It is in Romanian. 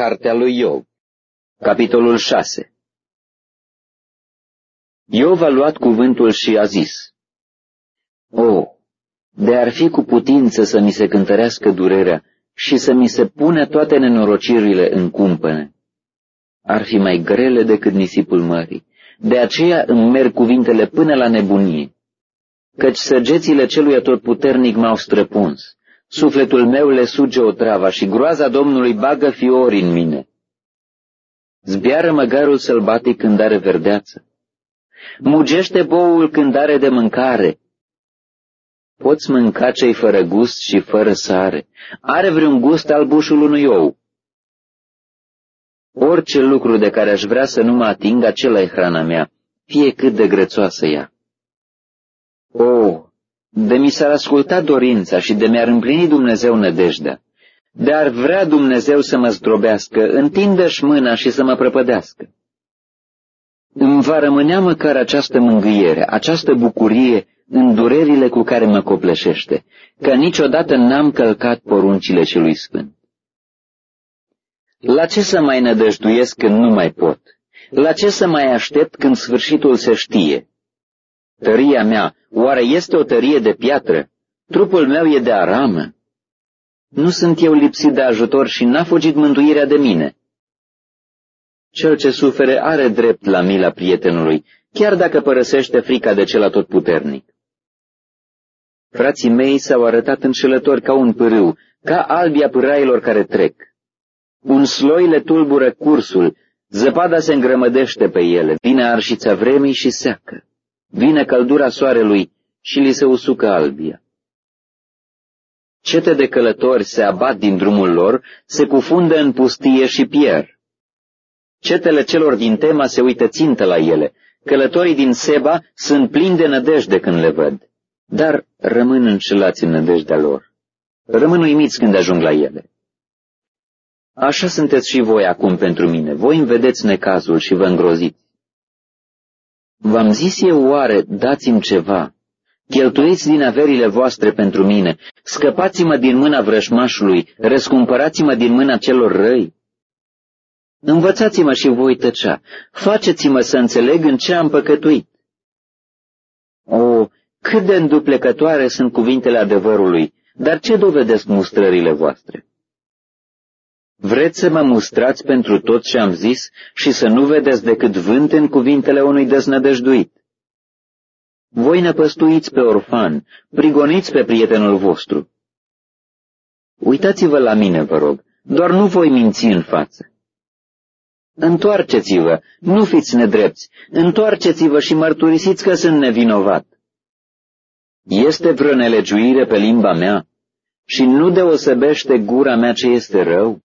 Cartea lui Iov Capitolul 6 Iov a luat cuvântul și a zis, O, de ar fi cu putință să mi se cântărească durerea și să mi se pune toate nenorocirile în cumpăne. Ar fi mai grele decât nisipul mării, de aceea îmi merg cuvintele până la nebunie, căci săgețile celui atotputernic m-au străpuns. Sufletul meu le suge o trava și groaza Domnului bagă fiori în mine. Zbiară măgarul sălbatic când are verdeață. Mugește boul când are de mâncare. Poți mânca cei fără gust și fără sare. Are vreun gust al bușul unui ou. Orice lucru de care aș vrea să nu mă ating, acela e hrana mea, fie cât de grețoasă ea. O, de mi s-ar asculta dorința și de mi-ar împlini Dumnezeu nădejdea, de ar vrea Dumnezeu să mă zdrobească, întindă-și mâna și să mă prăpădească. Îmi va rămânea măcar această mângâiere, această bucurie în durerile cu care mă copleșește, că niciodată n-am călcat poruncile celui sfânt. La ce să mai nădăjduiesc când nu mai pot? La ce să mai aștept când sfârșitul se știe? Tăria mea, oare este o tărie de piatră? Trupul meu e de aramă. Nu sunt eu lipsit de ajutor și n-a fugit mântuirea de mine. Cel ce sufere are drept la mila prietenului, chiar dacă părăsește frica de cel atotputernic. Frații mei s-au arătat înșelători ca un pârâu, ca albia pârailor care trec. Un sloi le tulbură cursul, zăpada se îngrămădește pe ele, vine arșița vremii și seacă. Vine căldura soarelui și li se usucă albia. Cete de călători se abat din drumul lor, se cufundă în pustie și pierd. Cetele celor din Tema se uită țintă la ele. Călătorii din Seba sunt plini de nădejde când le văd, dar rămân înșelați în nădejdea lor. Rămân uimiți când ajung la ele. Așa sunteți și voi acum pentru mine. Voi îmi vedeți necazul și vă îngroziți. V-am zis eu oare, dați-mi ceva, cheltuiți din averile voastre pentru mine, scăpați-mă din mâna vrășmașului, răscumpărați-mă din mâna celor răi. Învățați-mă și voi tăcea, faceți-mă să înțeleg în ce am păcătuit. O, cât de înduplecătoare sunt cuvintele adevărului, dar ce dovedesc mustrările voastre? Vreți să mă mustrați pentru tot ce am zis și să nu vedeți decât vânt în cuvintele unui deznădăjduit? Voi năpăstuiți pe orfan, prigoniți pe prietenul vostru. Uitați-vă la mine, vă rog, doar nu voi minți în față. Întoarceți-vă, nu fiți nedrepți, întoarceți-vă și mărturisiți că sunt nevinovat. Este vreo nelegiuire pe limba mea și nu deosebește gura mea ce este rău?